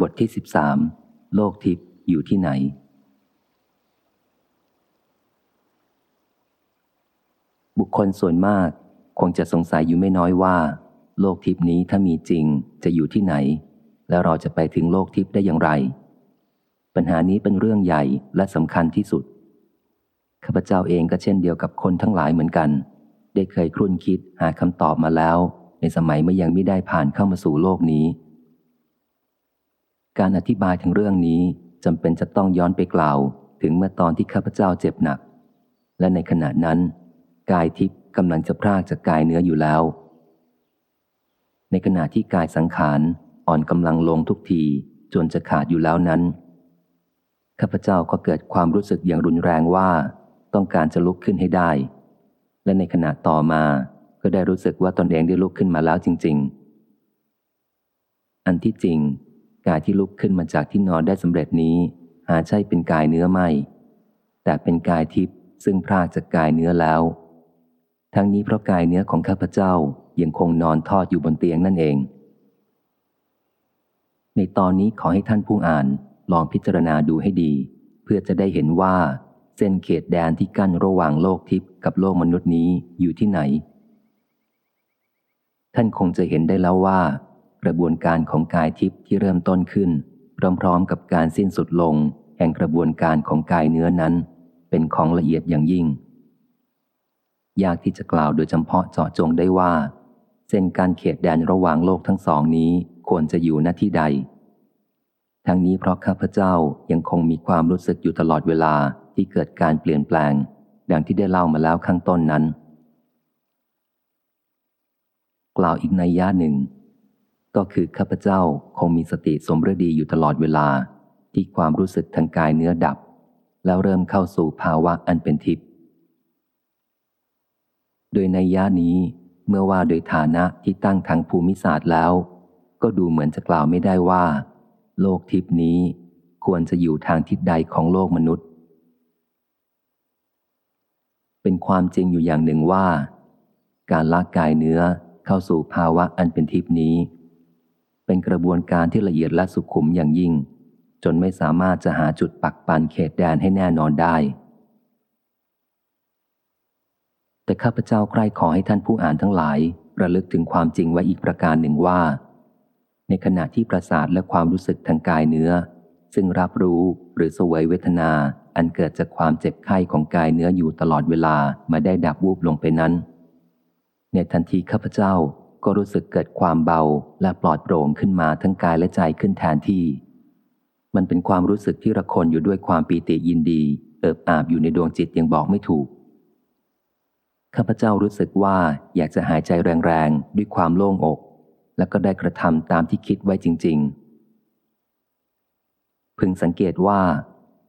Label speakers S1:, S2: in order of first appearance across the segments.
S1: บทที่สิบสามโลกทิพย์อยู่ที่ไหน บุคคลส่วนมากคงจะสงสัยอยู่ไม่น้อยว่า โลกทิพย์นี้ถ้ามีจริงจะอยู่ที่ไหน และเราจะไปถึงโลกทิพย์ได้อย่างไร ปัญหานี้เป็นเรื่องใหญ่และสำคัญที่สุดข้าพเจ้าเองก็เช่นเดียวกับคนทั้งหลายเหมือนกัน ได้เคยครุ่นคิดหาคำตอบมาแล้ว ในสมัยเมื่อยังไม่ได้ผ่านเข้ามาสู่โลกนี้ การอธิบายถึงเรื่องนี้จำเป็นจะต้องย้อนไปกล่าว ถึงเมื่อตอนที่ข้าพเจ้าเจ็บหนัก และในขณะนั้น กายทิพย์กำลังจะพรากจากกายเนื้ออยู่แล้ว ในขณะที่กายสังขารอ่อนกำลังลงทุกทีจนจะขาดอยู่แล้วนั้นข้าพเจ้าก็เกิดความรู้สึกอย่างรุนแรงว่าต้องการจะลุกขึ้นให้ได้ และในขณะต่อมาก็ได้รู้สึกว่าตนเองได้ลุกขึ้นมาแล้วจริง ๆ อันที่จริง กายที่ลุกขึ้นมาจากที่นอนได้สำเร็จนี้ หาใช่เป็นกายเนื้อไม่ แต่เป็นกายทิพย์ซึ่งพรากจากกายเนื้อแล้ว ทั้งนี้เพราะกายเนื้อของข้าพเจ้ายังคงนอนทอดอยู่บนเตียงนั่นเอง ในตอนนี้ขอให้ท่านผู้อ่านลองพิจารณาดูให้ดี เพื่อจะได้เห็นว่า เส้นเขตแดนที่กั้นระหว่างโลกทิพย์กับโลกมนุษย์นี้อยู่ที่ไหน ท่านคงจะเห็นได้แล้วว่า กระบวนการของกายทิพย์ที่เริ่มต้นขึ้น พร้อมๆกับการสิ้นสุดลง แห่งกระบวนการของกายเนื้อนั้น เป็นของละเอียดอย่างยิ่ง ยากที่จะกล่าวโดยจำเพาะเจาะจงได้ว่าเส้นการเขตแดนระหว่างโลกทั้งสองนี้ควรจะอยู่ณที่ใด ทั้งนี้เพราะข้าพเจ้ายังคงมีความรู้สึกอยู่ตลอดเวลาที่เกิดการเปลี่ยนแปลง ดังที่ได้เล่ามาแล้วข้างต้นนั้น กล่าวอีกในย่าหนึ่ง ก็คือข้าพเจ้าคงมีสติสมฤดีอยู่ตลอดเวลา ที่ความรู้สึกทางกายเนื้อดับ แล้วเริ่มเข้าสู่ภาวะอันเป็นทิพย์โดยในย่านี้เมื่อว่าโดยฐานะที่ตั้งทางภูมิศาสตร์แล้ว ก็ดูเหมือนจะกล่าวไม่ได้ว่า โลกทิพนี้ควรจะอยู่ทางทิศใดของโลกมนุษย์ เป็นความจริงอยู่อย่างหนึ่งว่า การละกายเนื้อเข้าสู่ภาวะอันเป็นทิพนี้ เป็นกระบวนการที่ละเอียดและสุขุมอย่างยิ่ง จนไม่สามารถจะหาจุดปักปันเขตแดนให้แน่นอนได้ แต่ข้าพเจ้าใคร่ขอให้ท่านผู้อ่านทั้งหลาย ระลึกถึงความจริงไว้อีกประการหนึ่งว่า ในขณะที่ประสาทและความรู้สึกทางกายเนื้อ ซึ่งรับรู้หรือสวยเวทนาอันเกิดจากความเจ็บไข้ของกายเนื้ออยู่ตลอดเวลามาได้ดับวูบลงไปนั้น ในทันทีข้าพเจ้า ก็รู้สึกเกิดความเบาและปลอดโปร่งขึ้นมาทั้งกายและใจขึ้นแทนที่ มันเป็นความรู้สึกที่ระคนอยู่ด้วยความปีติยินดี เอิบอาบอยู่ในดวงจิตยังบอกไม่ถูก ข้าพเจ้ารู้สึกว่าอยากจะหายใจแรงๆ ด้วยความโล่งอก แล้วก็ได้กระทำตามที่คิดไว้จริง ๆ พึงสังเกตว่า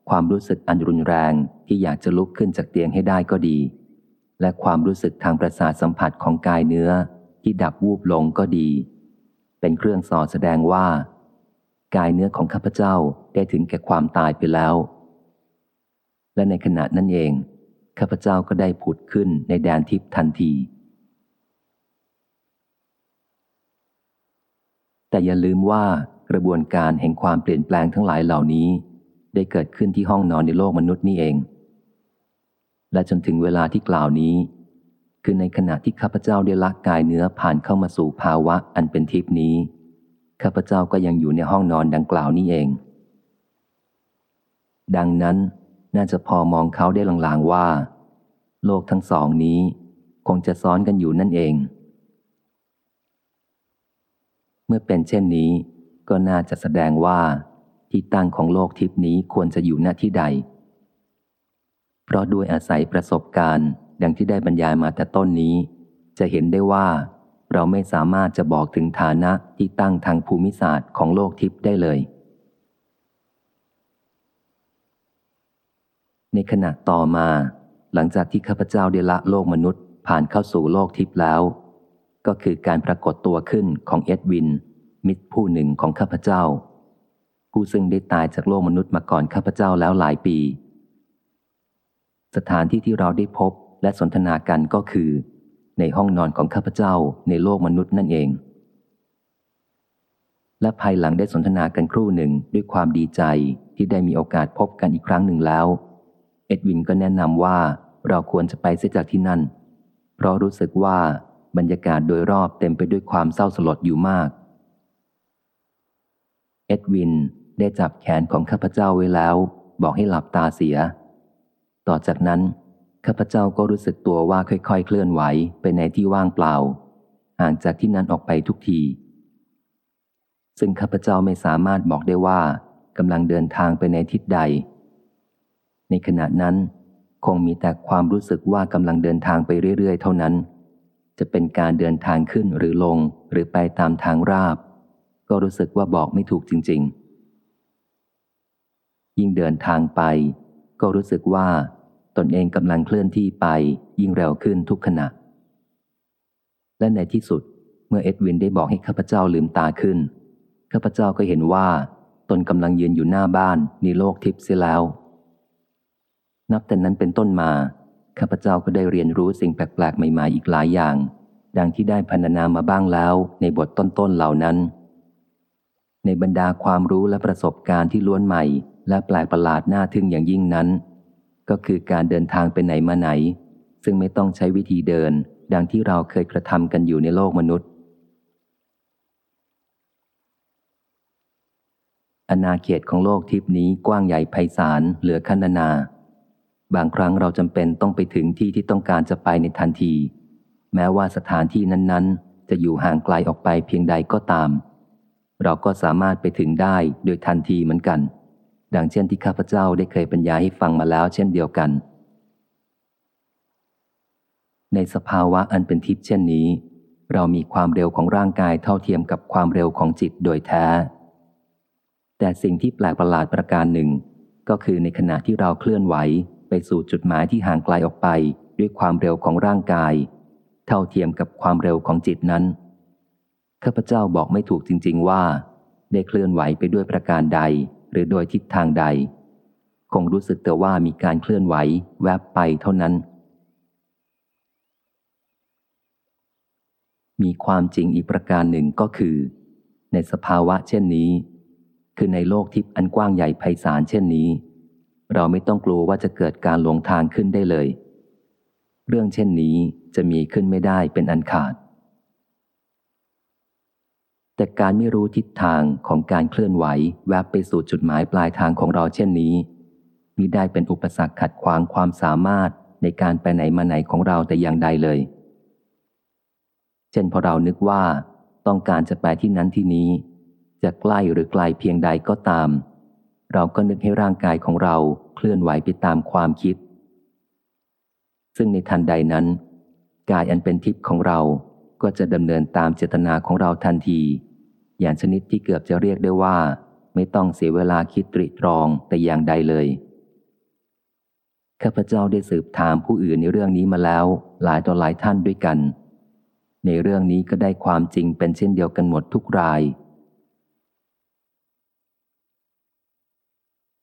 S1: ความรู้สึกอันรุนแรงที่อยากจะลุกขึ้นจากเตียงให้ได้ก็ดี และความรู้สึกทางประสาทสัมผัสของกายเนื้อ ที่ดับวูบลงก็ดี เป็นเครื่องสอแสดงว่า กายเนื้อของข้าพเจ้าได้ถึงแก่ความตายไปแล้ว และในขณะนั้นเอง ข้าพเจ้าก็ได้ผุดขึ้นในแดนทิพย์ทันที แต่อย่าลืมว่ากระบวนการแห่งความเปลี่ยนแปลงทั้งหลายเหล่านี้ ได้เกิดขึ้นที่ห้องนอนในโลกมนุษย์นี่เอง และจนถึงเวลาที่กล่าวนี้ คือในขณะที่ข้าพเจ้าได้ลักกายเนื้อผ่านเข้ามาสู่ภาวะอันเป็นทิพนี้ ข้าพเจ้าก็ยังอยู่ในห้องนอนดังกล่าวนี้เอง ดังนั้นน่าจะพอมองเขาได้ลางๆว่า โลกทั้งสองนี้ คงจะซ้อนกันอยู่นั่นเอง เมื่อเป็นเช่นนี้ ก็น่าจะแสดงว่า ที่ตั้งของโลกทิพนี้ควรจะอยู่หน้าที่ใด เพราะด้วยอาศัยประสบการณ์ ดังที่ได้บรรยายมาแต่ต้นนี้ จะเห็นได้ว่า เราไม่สามารถจะบอกถึงฐานะที่ตั้งทางภูมิศาสตร์ของโลกทิพย์ได้เลย ในขณะต่อมา หลังจากที่ข้าพเจ้าได้ละโลกมนุษย์ผ่านเข้าสู่โลกทิพย์แล้ว ก็คือการปรากฏตัวขึ้นของเอ็ดวิน มิตรผู้หนึ่งของข้าพเจ้า ผู้ซึ่งได้ตายจากโลกมนุษย์มาก่อนข้าพเจ้าแล้วหลายปี สถานที่ที่เราได้พบ และสนทนากันก็คือ ในห้องนอนของข้าพเจ้าในโลกมนุษย์นั่นเอง และภายหลังได้สนทนากันครู่หนึ่งด้วยความดีใจที่ได้มีโอกาสพบกันอีกครั้งหนึ่งแล้ว เอ็ดวินก็แนะนำว่าเราควรจะไปเสียจากที่นั่น เพราะรู้สึกว่าบรรยากาศโดยรอบเต็มไปด้วยความเศร้าสลดอยู่มาก เอ็ดวินได้จับแขนของข้าพเจ้าไว้แล้ว บอกให้หลับตาเสีย ต่อจากนั้น ข้าพเจ้าก็รู้สึกตัวว่าค่อยๆ เคลื่อนไหวไปในที่ว่างเปล่า ห่างจากที่นั้นออกไปทุกที ซึ่งข้าพเจ้าไม่สามารถบอกได้ว่ากำลังเดินทางไปในทิศใด ในขณะนั้น คงมีแต่ความรู้สึกว่ากำลังเดินทางไปเรื่อยๆ เท่านั้น จะเป็นการเดินทางขึ้นหรือลงหรือไปตามทางราบ ก็รู้สึกว่าบอกไม่ถูกจริง ๆ ยิ่งเดินทางไป ก็รู้สึกว่า ตนเองกำลังเคลื่อนที่ไปยิ่งเร็วขึ้นทุกขณะ และในที่สุดเมื่อเอ็ดวินได้บอกให้ข้าพเจ้าลืมตาขึ้น ข้าพเจ้าก็เห็นว่า ตนกำลังยืนอยู่หน้าบ้านในโลกทิพย์เสียแล้ว นับแต่นั้นเป็นต้นมา ข้าพเจ้าก็ได้เรียนรู้สิ่งแปลกๆ ใหม่ๆอีกหลายอย่าง ดังที่ได้พรรณนามาบ้างแล้วในบทต้นๆเหล่านั้น ในบรรดาความรู้และประสบการณ์ที่ล้วนใหม่ และแปลกประหลาดน่าทึ่งอย่างยิ่งนั้น ก็คือการเดินทางไปไหนมาไหน ซึ่งไม่ต้องใช้วิธีเดิน ดังที่เราเคยกระทำกันอยู่ในโลกมนุษย์อาณาเขตของโลกทิพนี้กว้างใหญ่ไพศาลเหลือขนานา บางครั้งเราจำเป็นต้องไปถึงที่ที่ต้องการจะไปในทันที แม้ว่าสถานที่นั้น ๆ จะอยู่ห่างไกลออกไปเพียงใดก็ตาม เราก็สามารถไปถึงได้โดยทันทีเหมือนกัน ดังเช่นที่ข้าพเจ้าได้เคยบรรยายให้ฟังมาแล้วเช่นเดียวกัน ในสภาวะอันเป็นทิพย์เช่นนี้ เรามีความเร็วของร่างกายเท่าเทียมกับความเร็วของจิตโดยแท้ แต่สิ่งที่แปลกประหลาดประการหนึ่ง ก็คือในขณะที่เราเคลื่อนไหวไปสู่จุดหมายที่ห่างไกลออกไปด้วยความเร็วของร่างกาย เท่าเทียมกับความเร็วของจิตนั้นข้าพเจ้าบอกไม่ถูกจริง ๆ ว่า ได้เคลื่อนไหวไปด้วยประการใด หรือโดยทิศทางใด คงรู้สึกแต่ว่ามีการเคลื่อนไหวแวบไปเท่านั้น มีความจริงอีกประการหนึ่งก็คือ ในสภาวะเช่นนี้ คือในโลกทิพย์อันกว้างใหญ่ไพศาลเช่นนี้ เราไม่ต้องกลัวว่าจะเกิดการหลงทางขึ้นได้เลย เรื่องเช่นนี้จะมีขึ้นไม่ได้เป็นอันขาด แต่การไม่รู้ทิศทางของการเคลื่อนไหวแวบไปสู่จุดหมายปลายทางของเราเช่นนี้มิได้เป็นอุปสรรคขัดขวางความสามารถในการไปไหนมาไหนของเราแต่อย่างใดเลย เช่นพอเรานึกว่าต้องการจะไปที่นั้นที่นี้ จะใกล้หรือไกลเพียงใดก็ตาม เราก็นึกให้ร่างกายของเราเคลื่อนไหวไปตามความคิด ซึ่งในทันใดนั้น กายอันเป็นทิพย์ของเราก็จะดำเนินตามเจตนาของเราทันที อย่างชนิดที่เกือบจะเรียกได้ว่า ไม่ต้องเสียเวลาคิดตริตรองแต่อย่างใดเลย ข้าพเจ้าได้สืบถามผู้อื่นในเรื่องนี้มาแล้ว หลายต่อหลายท่านด้วยกัน ในเรื่องนี้ก็ได้ความจริงเป็นเช่นเดียวกันหมดทุกราย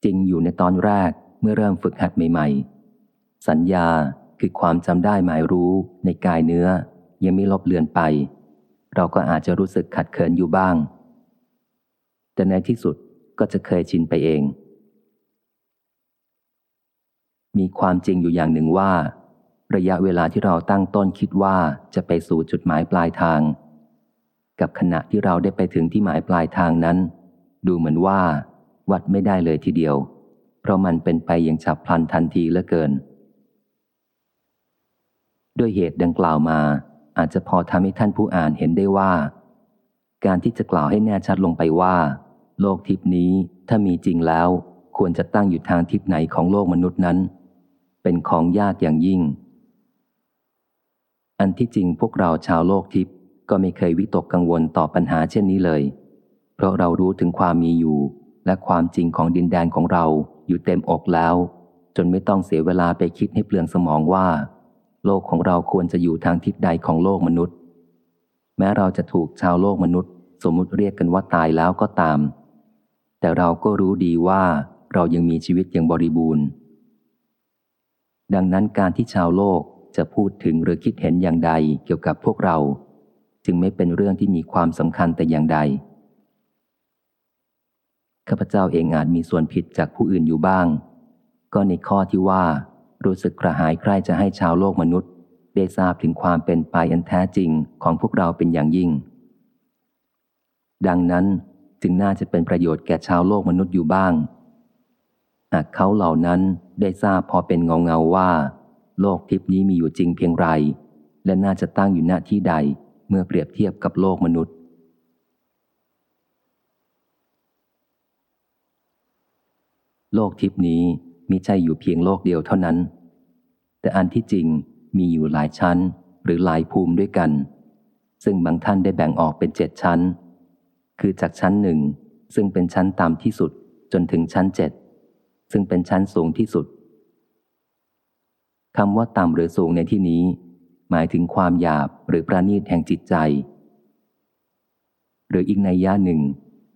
S1: จริงอยู่ในตอนแรกเมื่อเริ่มฝึกหัดใหม่ ๆ สัญญาคือความจำได้หมายรู้ในกายเนื้อยังไม่ลบเลือนไป เราก็อาจจะรู้สึกขัดเคินอยู่บ้าง แต่ในที่สุดก็จะเคยชินไปเอง มีความจริงอยู่อย่างหนึ่งว่า ระยะเวลาที่เราตั้งต้นคิดว่าจะไปสู่จุดหมายปลายทาง กับขณะที่เราได้ไปถึงที่หมายปลายทางนั้น ดูเหมือนว่า วัดไม่ได้เลยทีเดียว เพราะมันเป็นไปอย่างฉับพลันทันทีเหลือเกิน ด้วยเหตุดังกล่าวมา อาจจะพอทำให้ท่านผู้อ่านเห็นได้ว่า การที่จะกล่าวให้แน่ชัดลงไปว่า โลกทิพนี้ถ้ามีจริงแล้ว ควรจะตั้งอยู่ทางทิศไหนของโลกมนุษย์นั้น เป็นของยากอย่างยิ่ง อันที่จริงพวกเราชาวโลกทิพก็ไม่เคยวิตกกังวลต่อปัญหาเช่นนี้เลย เพราะเรารู้ถึงความมีอยู่ และความจริงของดินแดนของเราอยู่เต็มอกแล้ว จนไม่ต้องเสียเวลาไปคิดให้เปลืองสมองว่า โลกของเราควรจะอยู่ทางทิศใดของโลกมนุษย์ แม้เราจะถูกชาวโลกมนุษย์ สมมุติเรียกกันว่าตายแล้วก็ตาม แต่เราก็รู้ดีว่าเรายังมีชีวิตอย่างบริบูรณ์ ดังนั้นการที่ชาวโลกจะพูดถึงหรือคิดเห็นอย่างใดเกี่ยวกับพวกเรา จึงไม่เป็นเรื่องที่มีความสำคัญแต่อย่างใดข้าพเจ้าเองอาจมีส่วนผิดจากผู้อื่นอยู่บ้าง ก็ในข้อที่ว่า รู้สึกกระหายใคร่จะให้ชาวโลกมนุษย์ ได้ทราบถึงความเป็นไปอันแท้จริงของพวกเราเป็นอย่างยิ่ง ดังนั้นจึงน่าจะเป็นประโยชน์แก่ชาวโลกมนุษย์อยู่บ้าง หากเขาเหล่านั้นได้ทราบพอเป็นเงาเงาว่า โลกทิพนี้มีอยู่จริงเพียงไร และน่าจะตั้งอยู่ณที่ใดเมื่อเปรียบเทียบกับโลกมนุษย์โลกทิพนี้ มิใช่อยู่เพียงโลกเดียวเท่านั้น แต่อันที่จริงมีอยู่หลายชั้นหรือหลายภูมิด้วยกัน ซึ่งบางท่านได้แบ่งออกเป็นเจ็ดชั้น คือจากชั้นหนึ่งซึ่งเป็นชั้นต่ำที่สุดจนถึงชั้นเจ็ดซึ่งเป็นชั้นสูงที่สุดคำว่าต่ำหรือสูงในที่นี้ หมายถึงความหยาบหรือประณีตแห่งจิตใจ หรืออีกในย่าหนึ่ง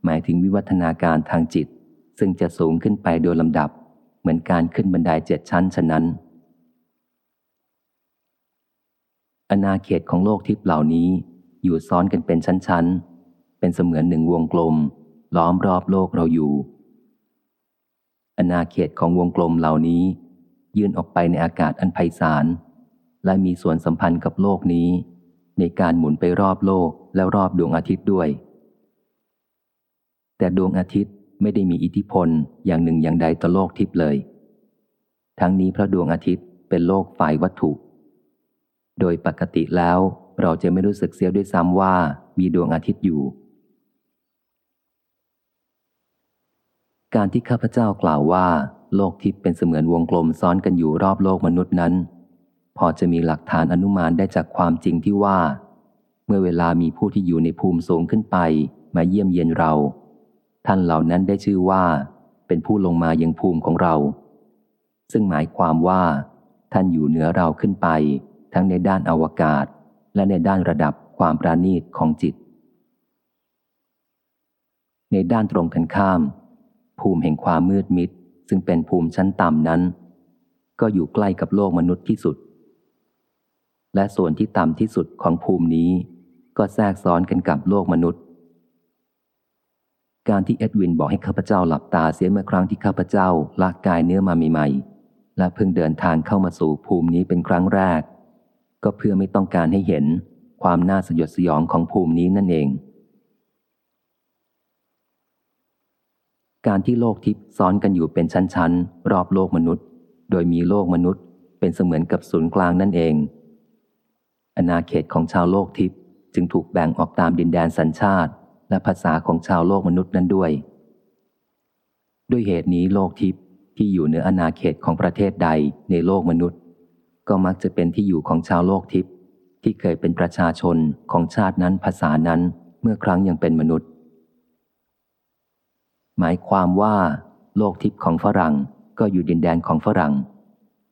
S1: หมายถึงวิวัฒนาการทางจิต ซึ่งจะสูงขึ้นไปโดยลำดับ เหมือนการขึ้นบันไดเจ็ดชั้นฉะนั้น อนาเขตของโลกทิพย์เหล่านี้อยู่ซ้อนกันเป็นชั้นๆ เป็นเสมือนหนึ่งวงกลม ล้อมรอบโลกเราอยู่ อนาเขตของวงกลมเหล่านี้ ยื่นออกไปในอากาศอันไพศาล และมีส่วนสัมพันธ์กับโลกนี้ ในการหมุนไปรอบโลกและรอบดวงอาทิตย์ด้วย แต่ดวงอาทิตย์ ไม่ได้มีอิทธิพลอย่างหนึ่งอย่างใดต่อโลกทิพย์เลย ทั้งนี้พระดวงอาทิตย์เป็นโลกฝ่ายวัตถุ โดยปกติแล้วเราจะไม่รู้สึกเสียด้วยซ้ำว่ามีดวงอาทิตย์อยู่ การที่ข้าพเจ้ากล่าวว่า โลกทิพย์เป็นเสมือนวงกลมซ้อนกันอยู่รอบโลกมนุษย์นั้น พอจะมีหลักฐานอนุมานได้จากความจริงที่ว่า เมื่อเวลามีผู้ที่อยู่ในภูมิสูงขึ้นไป มาเยี่ยมเยียนเรา ท่านเหล่านั้นได้ชื่อว่า เป็นผู้ลงมายังภูมิของเรา ซึ่งหมายความว่า ท่านอยู่เหนือเราขึ้นไป ทั้งในด้านอวกาศ และในด้านระดับความประณีตของจิต ในด้านตรงกันข้าม ภูมิแห่งความมืดมิด ซึ่งเป็นภูมิชั้นต่ำนั้น ก็อยู่ใกล้กับโลกมนุษย์ที่สุด และส่วนที่ต่ำที่สุดของภูมินี้ ก็แทรกซ้อนกันกับโลกมนุษย์ การที่เอ็ดวินบอกให้ข้าพเจ้าหลับตาเสียเมื่อครั้งที่ข้าพเจ้าลากกายเนื้อมาใหม่ๆ และเพิ่งเดินทางเข้ามาสู่ภูมินี้เป็นครั้งแรก ก็เพื่อไม่ต้องการให้เห็นความน่าสยดสยองของภูมินี้นั่นเอง การที่โลกทิพย์ซ้อนกันอยู่เป็นชั้นๆ รอบโลกมนุษย์ โดยมีโลกมนุษย์ เป็นเสมือนกับศูนย์กลางนั่นเอง อาณาเขตของชาวโลกทิพย์จึงถูกแบ่งออกตามดินแดนสัญชาติ และภาษาของชาวโลกมนุษย์นั้นด้วย ด้วยเหตุนี้โลกทิพย์ที่อยู่เหนืออาณาเขตของประเทศใดในโลกมนุษย์ ก็มักจะเป็นที่อยู่ของชาวโลกทิพย์ที่เคยเป็นประชาชนของชาตินั้นภาษานั้นเมื่อครั้งยังเป็นมนุษย์ หมายความว่า โลกทิพย์ของฝรั่งก็อยู่ดินแดนของฝรั่ง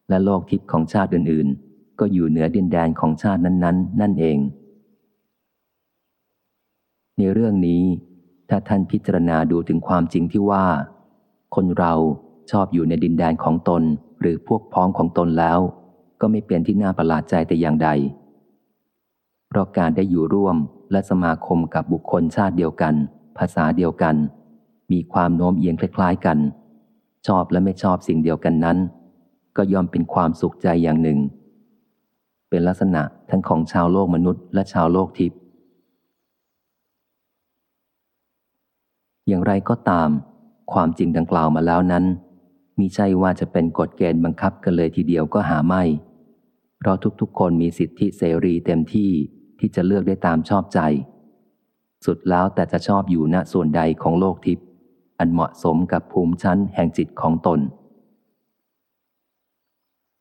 S1: และโลกทิพย์ของชาติอื่นๆ ก็อยู่เหนือดินแดนของชาตินั้น ๆ นั่นเอง ในเรื่องนี้ ถ้าท่านพิจารณาดูถึงความจริงที่ว่า คนเราชอบอยู่ในดินแดนของตนหรือพวกพ้องของตนแล้ว ก็ไม่เป็นที่น่าประหลาดใจแต่อย่างใด เพราะการได้อยู่ร่วมและสมาคมกับบุคคลชาติเดียวกัน ภาษาเดียวกัน มีความโน้มเอียงคล้ายๆกัน ชอบและไม่ชอบสิ่งเดียวกันนั้น ก็ยอมเป็นความสุขใจอย่างหนึ่ง เป็นลักษณะทั้งของชาวโลกมนุษย์และชาวโลกทิพย์ อย่างไรก็ตาม ความจริงดังกล่าวมาแล้วนั้นมิใช่ว่าจะเป็นกฎเกณฑ์บังคับกันเลยทีเดียวก็หาไม่ เพราะทุกๆ คนมีสิทธิเสรีเต็มที่ที่จะเลือกได้ตามชอบใจ สุดแล้วแต่จะชอบอยู่ณส่วนใดของโลกทิพย์อันเหมาะสมกับภูมิชั้นแห่งจิตของตน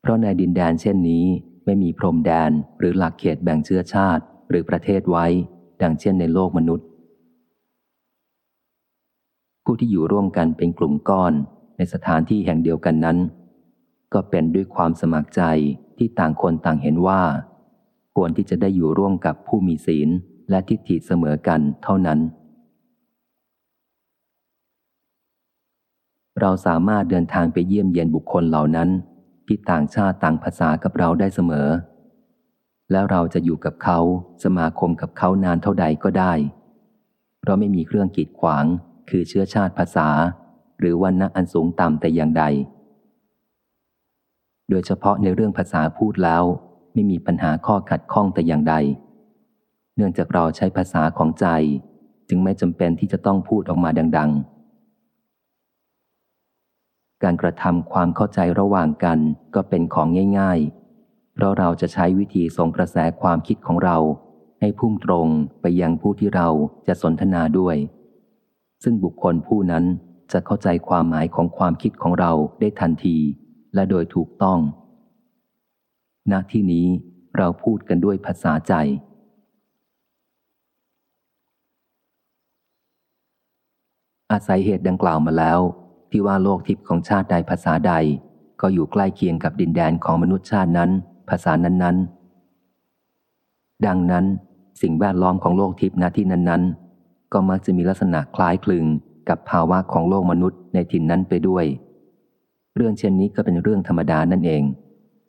S1: เพราะในดินแดนเช่นนี้ไม่มีพรมแดนหรือหลักเขตแบ่งเชื้อชาติหรือประเทศไว้ ดังเช่นในโลกมนุษย์ ผู้ที่อยู่ร่วมกันเป็นกลุ่มก้อนในสถานที่แห่งเดียวกันนั้น ก็เป็นด้วยความสมัครใจที่ต่างคนต่างเห็นว่า ควรที่จะได้อยู่ร่วมกับผู้มีศีลและทิฏฐิเสมอกันเท่านั้น เราสามารถเดินทางไปเยี่ยมเยียนบุคคลเหล่านั้น ที่ต่างชาติต่างภาษากับเราได้เสมอ แล้วเราจะอยู่กับเขาสมาคมกับเขานานเท่าใดก็ได้ เพราะไม่มีเครื่องกีดขวาง คือเชื้อชาติภาษา หรือวันณะอันสูงต่ำแต่อย่างใด โดยเฉพาะในเรื่องภาษาพูดแล้วไม่มีปัญหาข้อขัดข้องแต่อย่างใด เนื่องจากเราใช้ภาษาของใจ จึงไม่จำเป็นที่จะต้องพูดออกมาดัง ๆ การกระทำความเข้าใจระหว่างกันก็เป็นของง่าย ๆ เพราะเราจะใช้วิธีส่งกระแสความคิดของเราให้พุ่งตรงไปยังผู้ที่เราจะสนทนาด้วย ซึ่งบุคคลผู้นั้นจะเข้าใจความหมายของความคิดของเราได้ทันที และโดยถูกต้อง ณ ที่นี้เราพูดกันด้วยภาษาใจ อาศัยเหตุดังกล่าวมาแล้ว ที่ว่าโลกทิพย์ของชาติใดภาษาใด ก็อยู่ใกล้เคียงกับดินแดนของมนุษย์ชาตินั้น ภาษานั้น ๆ ดังนั้น สิ่งแวดล้อมของโลกทิพย์ณที่นั้นๆ ก็มักจะมีลักษณะคล้ายคลึงกับภาวะของโลกมนุษย์ในถิ่นนั้นไปด้วย เรื่องเช่นนี้ก็เป็นเรื่องธรรมดานั่นเอง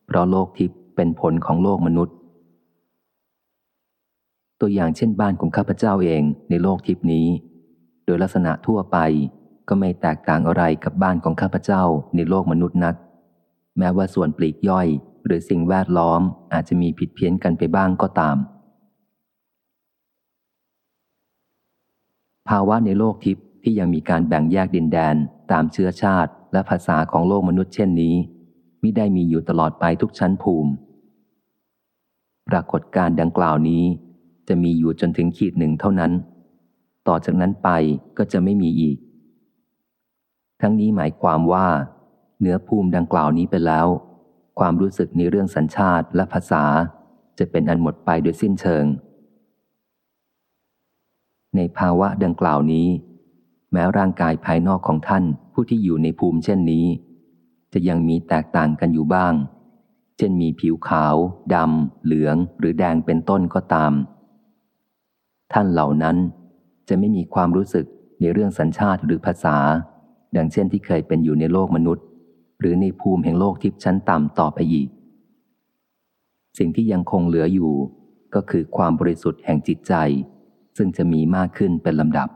S1: เพราะโลกทิพย์เป็นผลของโลกมนุษย์ ตัวอย่างเช่นบ้านของข้าพเจ้าเองในโลกทิพย์นี้ โดยลักษณะทั่วไปก็ไม่แตกต่างอะไรกับบ้านของข้าพเจ้าในโลกมนุษย์นัก แม้ว่าส่วนปลีกย่อย หรือสิ่งแวดล้อมอาจจะมีผิดเพี้ยนกันไปบ้างก็ตาม ภาวะในโลกทิพย์ที่ยังมีการแบ่งแยกดินแดน ตามเชื้อชาติ และภาษาของโลกมนุษย์เช่นนี้มิได้มีอยู่ตลอดไปทุกชั้นภูมิ ปรากฏการดังกล่าวนี้ จะมีอยู่จนถึงขีดหนึ่งเท่านั้น ต่อจากนั้นไปก็จะไม่มีอีก ทั้งนี้หมายความว่า เนื้อภูมิดังกล่าวนี้ไปแล้ว ความรู้สึกในเรื่องสัญชาติและภาษา จะเป็นอันหมดไปโดยสิ้นเชิง ในภาวะดังกล่าวนี้ แม้ร่างกายภายนอกของท่านผู้ที่อยู่ในภูมิเช่นนี้ จะยังมีแตกต่างกันอยู่บ้าง เช่นมีผิวขาวดำเหลืองหรือแดงเป็นต้นก็ตาม ท่านเหล่านั้นจะไม่มีความรู้สึกในเรื่องสัญชาติหรือภาษา ดังเช่นที่เคยเป็นอยู่ในโลกมนุษย์ หรือในภูมิแห่งโลกทิพย์ชั้นต่ำต่อไปอีก สิ่งที่ยังคงเหลืออยู่ก็คือความบริสุทธิ์แห่งจิตใจ ซึ่งจะมีมากขึ้นเป็นลำดับ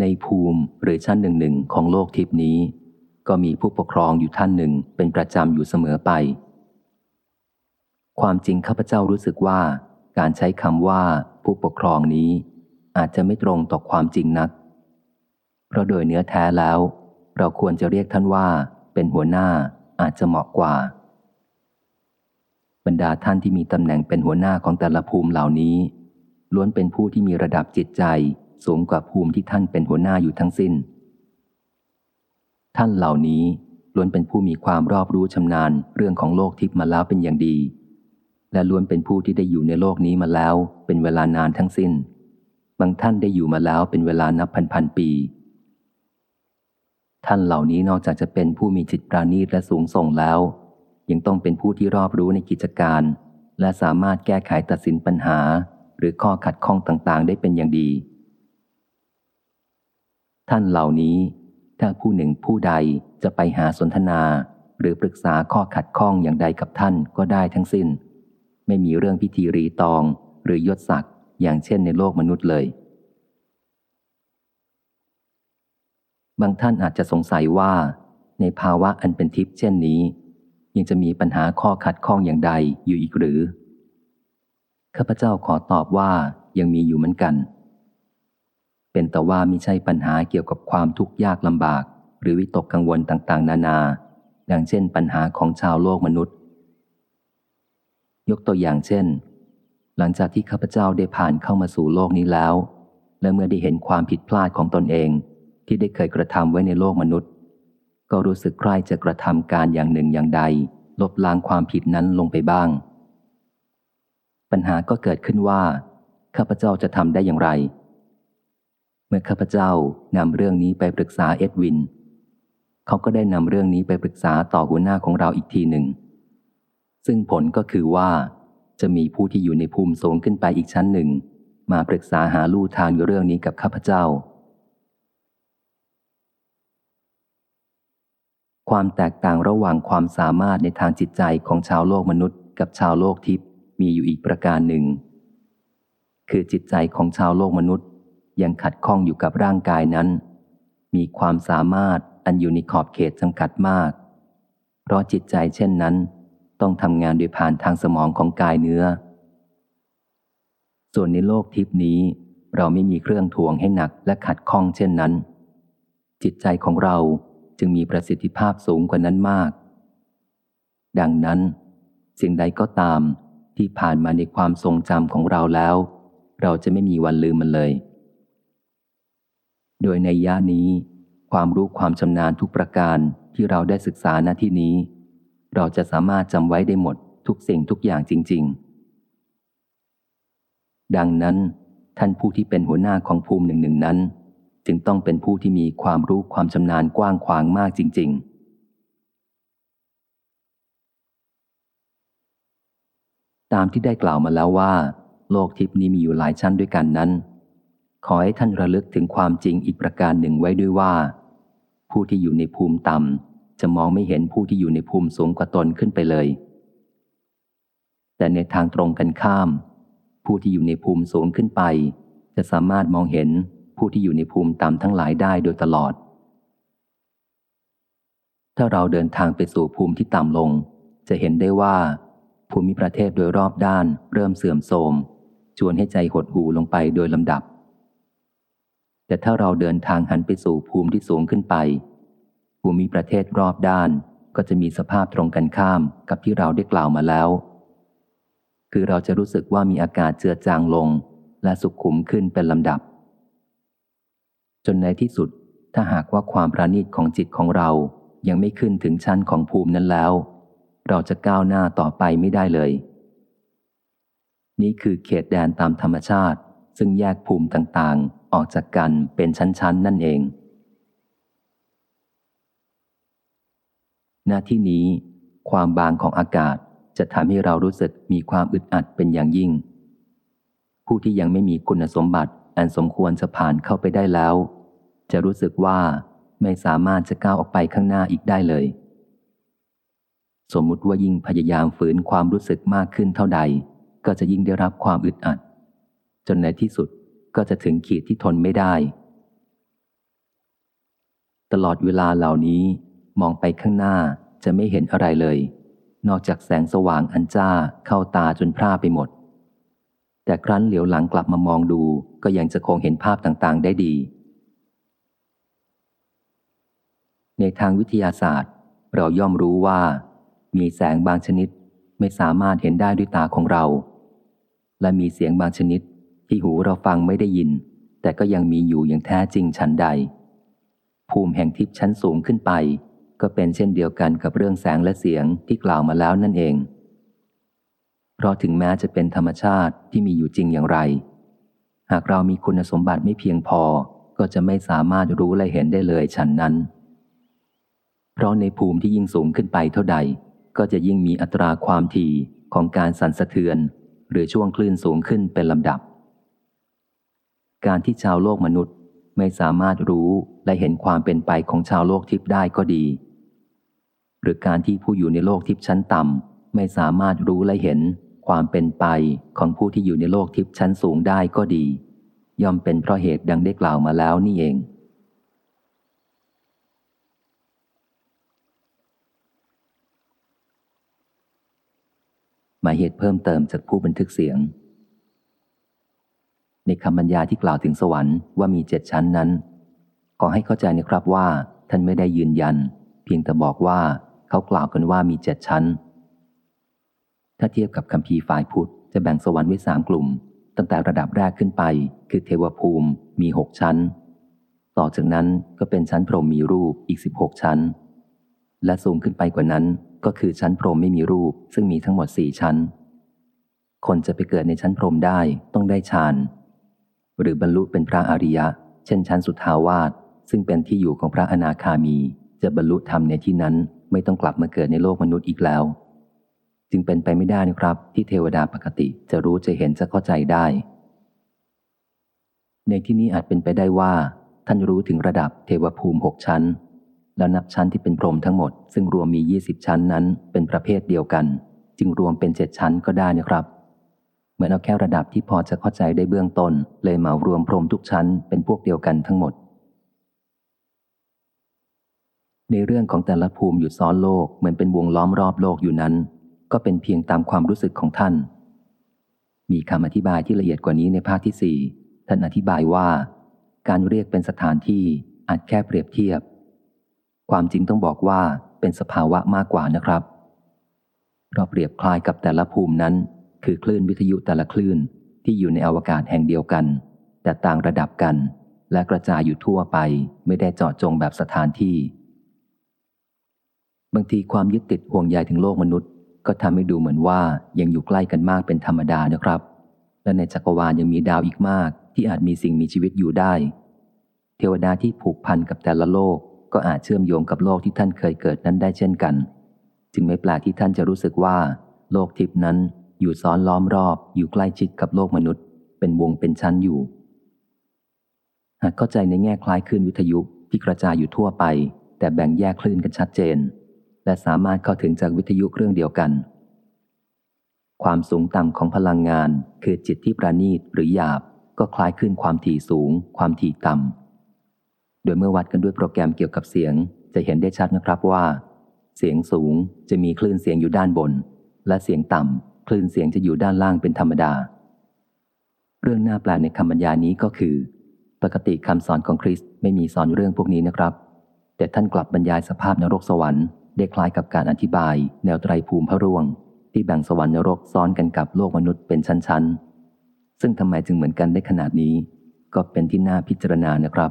S1: ในภูมิหรือชั้นหนึ่งหนึ่งของโลกทิพนี้ ก็มีผู้ปกครองอยู่ท่านหนึ่งเป็นประจำอยู่เสมอไป ความจริงข้าพเจ้ารู้สึกว่า การใช้คำว่าผู้ปกครองนี้ อาจจะไม่ตรงต่อความจริงนัก เพราะโดยเนื้อแท้แล้ว เราควรจะเรียกท่านว่าเป็นหัวหน้า อาจจะเหมาะกว่า บรรดาท่านที่มีตำแหน่งเป็นหัวหน้าของแต่ละภูมิเหล่านี้ ล้วนเป็นผู้ที่มีระดับจิตใจสูงกว่าภูมิที่ท่านเป็นหัวหน้าอยู่ทั้งสิน้น ท่านเหล่านี้ล้วนเป็นผู้มีความรอบรู้ชำนาญเรื่องของโลกทิพย์มาแล้วเป็นอย่างดี และล้วนเป็นผู้ที่ได้อยู่ในโลกนี้มาแล้วเป็นเวลานานทั้งสิน้น บางท่านได้อยู่มาแล้วเป็นเวลานับพันพันปี ท่านเหล่านี้นอกจากจะเป็นผู้มีจิตปราณีตและสูงส่งแล้ว ยังต้องเป็นผู้ที่รอบรู้ในกิจการ และสามารถแก้ไขตัดสินปัญหา หรือข้อขัดข้องต่างๆ ได้เป็นอย่างดี ท่านเหล่านี้ ถ้าผู้หนึ่งผู้ใดจะไปหาสนทนา หรือปรึกษาข้อขัดข้องอย่างใดกับท่านก็ได้ทั้งสิน้น ไม่มีเรื่องพิธีรีตอง หรือยศศักดิ์อย่างเช่นในโลกมนุษย์เลย บางท่านอาจจะสงสัยว่า ในภาวะอันเป็นทิพย์เช่นนี้ ยังจะมีปัญหาข้อขัดข้องอย่างใดอยู่อีกหรือ ข้าพเจ้าขอตอบว่ายังมีอยู่เหมือนกัน เป็นแต่ว่ามิใช่ปัญหาเกี่ยวกับความทุกข์ยากลำบาก หรือวิตกกังวลต่างๆ นานา ดังเช่นปัญหาของชาวโลกมนุษย์ ยกตัวอย่างเช่น หลังจากที่ข้าพเจ้าได้ผ่านเข้ามาสู่โลกนี้แล้ว และเมื่อได้เห็นความผิดพลาดของตนเอง ที่ได้เคยกระทำไว้ในโลกมนุษย์ ก็รู้สึกใคร่จะกระทำการอย่างหนึ่งอย่างใด ลบล้างความผิดนั้นลงไปบ้าง ปัญหาก็เกิดขึ้นว่า ข้าพเจ้าจะทำได้อย่างไร เมื่อข้าพเจ้านำเรื่องนี้ไปปรึกษาเอ็ดวิน เขาก็ได้นำเรื่องนี้ไปปรึกษาต่อหัวหน้าของเราอีกทีหนึ่ง ซึ่งผลก็คือว่า จะมีผู้ที่อยู่ในภูมิสูงขึ้นไปอีกชั้นหนึ่ง มาปรึกษาหาลู่ทางเรื่องนี้กับข้าพเจ้า ความแตกต่างระหว่างความสามารถในทางจิตใจของชาวโลกมนุษย์ กับชาวโลกทิพย์มีอยู่อีกประการหนึ่ง คือจิตใจของชาวโลกมนุษย์ ยังขัดข้องอยู่กับร่างกายนั้น มีความสามารถอันอยู่ในขอบเขตจำกัดมาก เพราะจิตใจเช่นนั้น ต้องทำงานโดยผ่านทางสมองของกายเนื้อ ส่วนในโลกทิพนี้ เราไม่มีเครื่องทวงให้หนักและขัดข้องเช่นนั้น จิตใจของเรา จึงมีประสิทธิภาพสูงกว่านั้นมาก ดังนั้น สิ่งใดก็ตามที่ผ่านมาในความทรงจำของเราแล้ว เราจะไม่มีวันลืมมันเลย โดยในย่านี้ ความรู้ความชำนาญทุกประการที่เราได้ศึกษาณที่นี้ เราจะสามารถจำไว้ได้หมดทุกสิ่งทุกอย่างจริง ๆ ดังนั้น ท่านผู้ที่เป็นหัวหน้าของภูมิหนึ่งหนึ่งนั้น จึงต้องเป็นผู้ที่มีความรู้ความชำนาญกว้างขวางมากจริง ๆ ตามที่ได้กล่าวมาแล้วว่า โลกทิพนี้มีอยู่หลายชั้นด้วยกันนั้น ขอให้ท่านระลึกถึงความจริงอีกประการหนึ่งไว้ด้วยว่า ผู้ที่อยู่ในภูมิต่ำจะมองไม่เห็นผู้ที่อยู่ในภูมิสูงกว่าตนขึ้นไปเลย แต่ในทางตรงกันข้าม ผู้ที่อยู่ในภูมิสูงขึ้นไป จะสามารถมองเห็น ผู้ที่อยู่ในภูมิต่ำทั้งหลายได้โดยตลอด ถ้าเราเดินทางไปสู่ภูมิที่ต่ำลง จะเห็นได้ว่า ภูมิประเทศโดยรอบด้านเริ่มเสื่อมโทรมชวนให้ใจหดหูลงไปโดยลำดับ แต่ถ้าเราเดินทางหันไปสู่ภูมิที่สูงขึ้นไป ภูมิประเทศรอบด้านก็จะมีสภาพตรงกันข้ามกับที่เราได้กล่าวมาแล้ว คือเราจะรู้สึกว่ามีอากาศเจือจางลง และสุขขุมขึ้นเป็นลำดับ จนในที่สุด ถ้าหากว่าความประณีตของจิตของเรายังไม่ขึ้นถึงชั้นของภูมินั้นแล้ว เราจะก้าวหน้าต่อไปไม่ได้เลย นี่คือเขตแดนตามธรรมชาติ ซึ่งแยกภูมิต่างๆ ออกจากกันเป็นชั้นๆ นั่นเอง หน้าที่นี้ ความบางของอากาศจะทำให้เรารู้สึกมีความอึดอัดเป็นอย่างยิ่ง ผู้ที่ยังไม่มีคุณสมบัติ อันสมควรจะผ่านเข้าไปได้แล้ว จะรู้สึกว่าไม่สามารถจะก้าวออกไปข้างหน้าอีกได้เลย สมมุติว่ายิ่งพยายามฝืนความรู้สึกมากขึ้นเท่าใด ก็จะยิ่งได้รับความอึดอัด จนในที่สุดก็จะถึงขีดที่ทนไม่ได้ ตลอดเวลาเหล่านี้มองไปข้างหน้าจะไม่เห็นอะไรเลย นอกจากแสงสว่างอันจ้าเข้าตาจนพร่าไปหมด แต่ครั้นเหลียวหลังกลับมามองดู ก็ยังจะคงเห็นภาพต่างๆ ได้ดี ในทางวิทยาศาสตร์ เราย่อมรู้ว่า มีแสงบางชนิดไม่สามารถเห็นได้ด้วยตาของเรา และมีเสียงบางชนิดที่หูเราฟังไม่ได้ยิน แต่ก็ยังมีอยู่อย่างแท้จริงชั้นใด ภูมิแห่งทิพย์ชั้นสูงขึ้นไป ก็เป็นเช่นเดียวกันกับเรื่องแสงและเสียงที่กล่าวมาแล้วนั่นเอง ราะถึงแม้จะเป็นธรรมชาติที่มีอยู่จริงอย่างไร หากเรามีคุณสมบัติไม่เพียงพอ ก็จะไม่สามารถรู้และเห็นได้เลยฉันนั้น เพราะในภูมิที่ยิ่งสูงขึ้นไปเท่าใด ก็จะยิ่งมีอัตราความถี่ของการสั่นสะเทือน หรือช่วงคลื่นสูงขึ้นเป็นลำดับ การที่ชาวโลกมนุษย์ไม่สามารถรู้และเห็นความเป็นไปของชาวโลกทิพย์ได้ก็ดี หรือการที่ผู้อยู่ในโลกทิพย์ชั้นต่ำไม่สามารถรู้และเห็น ความเป็นไปของผู้ที่อยู่ในโลกทิพย์ชั้นสูงได้ก็ดี ย่อมเป็นเพราะเหตุดังได้กล่าวมาแล้วนี่เอง หมายเหตุเพิ่มเติมจากผู้บันทึกเสียง ในคำบรรยายที่กล่าวถึงสวรรค์ว่ามีเจ็ดชั้นนั้น ขอให้เข้าใจนะครับว่าท่านไม่ได้ยืนยัน เพียงแต่บอกว่าเขากล่าวกันว่ามีเจ็ดชั้น ถ้าเทียบกับคำพีฝ่ายพุทธจะแบ่งสวรรค์ไว้สามกลุ่ม ตั้งแต่ระดับแรกขึ้นไป คือเทวภูมิมีหกชั้น ต่อจากนั้นก็เป็นชั้นพรหมมีรูปอีกสิบหกชั้น และสูงขึ้นไปกว่านั้นก็คือชั้นพรหมไม่มีรูป ซึ่งมีทั้งหมดสี่ชั้น คนจะไปเกิดในชั้นพรหมได้ต้องได้ฌานหรือบรรลุเป็นพระอริยะ เช่นชั้นสุทาวาสซึ่งเป็นที่อยู่ของพระอนาคามี จะบรรลุธรรมในที่นั้นไม่ต้องกลับมาเกิดในโลกมนุษย์อีกแล้ว จึงเป็นไปไม่ได้นะครับ ที่เทวดาปกติจะรู้จะเห็นจะเข้าใจได้ ในที่นี้อาจเป็นไปได้ว่า ท่านรู้ถึงระดับเทวภูมิหกชั้น แล้วนับชั้นที่เป็นพรหมทั้งหมด ซึ่งรวมมี 20 ชั้นนั้น เป็นประเภทเดียวกัน จึงรวมเป็นเจ็ดชั้นก็ได้นะครับเหมือนเอาแค่ระดับที่พอจะเข้าใจได้เบื้องต้น เลยเหมารวมพรหมทุกชั้นเป็นพวกเดียวกันทั้งหมดในเรื่องของแต่ละภูมิอยู่ซ้อนโลกเหมือนเป็นวงล้อมรอบโลกอยู่นั้น ก็เป็นเพียงตามความรู้สึกของท่าน มีคำอธิบายที่ละเอียดกว่านี้ในภาคที่สี่ท่านอธิบายว่า การเรียกเป็นสถานที่อาจแค่เปรียบเทียบ ความจริงต้องบอกว่าเป็นสภาวะมากกว่านะครับเราเปรียบคลายกับแต่ละภูมินั้น คือคลื่นวิทยุแต่ละคลื่นที่อยู่ในอวกาศแห่งเดียวกัน แต่ต่างระดับกัน และกระจายอยู่ทั่วไปไม่ได้เจาะจงแบบสถานที่ บางทีความยึดติดห่วงใยถึงโลกมนุษย์ ก็ทำให้ดูเหมือนว่ายังอยู่ใกล้กันมากเป็นธรรมดานะครับ และในจักรวาลยังมีดาวอีกมาก ที่อาจมีสิ่งมีชีวิตอยู่ได้ เทวดาที่ผูกพันกับแต่ละโลก ก็อาจเชื่อมโยงกับโลกที่ท่านเคยเกิดนั้นได้เช่นกัน จึงไม่แปลกที่ท่านจะรู้สึกว่า โลกทิพนั้นอยู่ซ้อนล้อมรอบ อยู่ใกล้ชิดกับโลกมนุษย์ เป็นวงเป็นชั้นอยู่ หากเข้าใจในแง่คล้ายคลื่นวิทยุที่กระจายอยู่ทั่วไป แต่แบ่งแยกคลื่นกันชัดเจน และสามารถเข้าถึงจากวิทยุเครื่องเดียวกัน ความสูงต่ำของพลังงาน คือจิตที่ประณีตหรือหยาบ ก็คล้ายขึ้นความถี่สูง ความถี่ต่ำ โดยเมื่อวัดกันด้วยโปรแกรมเกี่ยวกับเสียง จะเห็นได้ชัดนะครับว่า เสียงสูงจะมีคลื่นเสียงอยู่ด้านบน และเสียงต่ำคลื่นเสียงจะอยู่ด้านล่างเป็นธรรมดา เรื่องน่าแปลกในคำบรรยายนี้ก็คือ ปกติคำสอนของคริสต์ไม่มีสอนเรื่องพวกนี้นะครับ แต่ท่านกลับบรรยายสภาพนรกสวรรค์ ได้คล้ายกับการอธิบายแนวไตรภูมิพระร่วง ที่แบ่งสวรรค์นรกซ้อนกันกับโลกมนุษย์เป็นชั้น ๆ ซึ่งทำไมจึงเหมือนกันได้ขนาดนี้ ก็เป็นที่น่าพิจารณานะครับ